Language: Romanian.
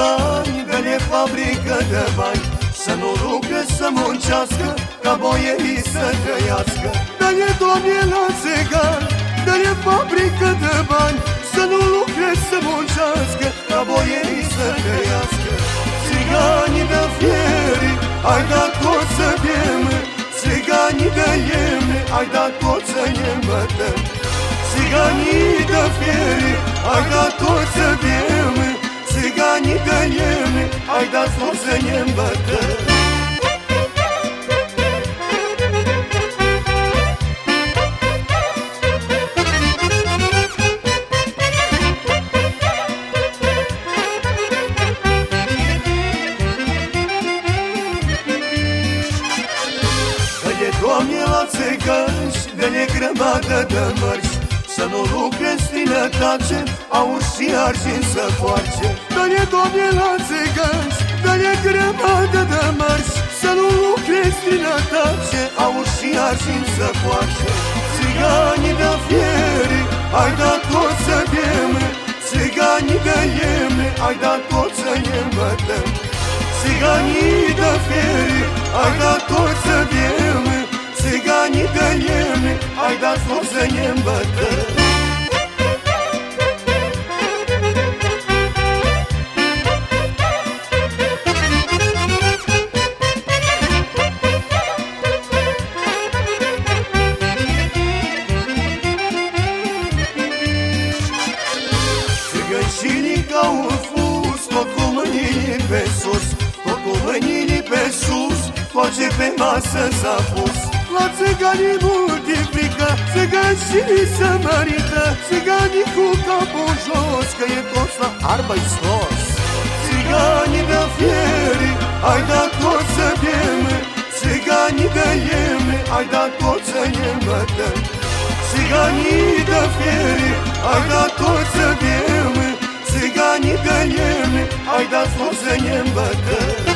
țigani Dă-le fabrică de bani. Să nu lucre, să muncească Ca boierii să trăiască. Dă-le, Doamne, la țigani Dă-le fabrică de bani. Să nu lucre, să muncească Ca boierii să trăiască. Țiganii de fieri Ai dat tot să bem Țiganii de iemne Ai dat tot să ne îmbătăm. Țiganii de fieri Ai dat tot să ne îmbătăm Doamne la țigăși, de-ne grămadă de mărși Să nu lucre străinătate, aur și argint să foarce Dă-ne, Doamne, la țigăși, de-ne grămadă de mărși Să nu lucre străinătate, aur și argint să foarce Țiganii de fieri, ai dat tot să bem Țiganii de iemne, ai dat tot să ne îmbătăm Țiganii de fieri, ai dat tot să bem Țiganii de iemne, Țigășinii ca un fus, tot cu mâinile pe sus Tot cu mâinile pe sus, face pe masă s-a pus. La țiganii multiplică, țigășinii se mărită Țiganii cu capul jos, că e tot la arbă sos Țiganii de fieri, ai dat tot să bem Țiganii de iemne, ai dat tot să ne îmbătăm Țiganii de fieri, ai dat tot să bem Țiganii de iemne, ai dat tot să ne îmbătăm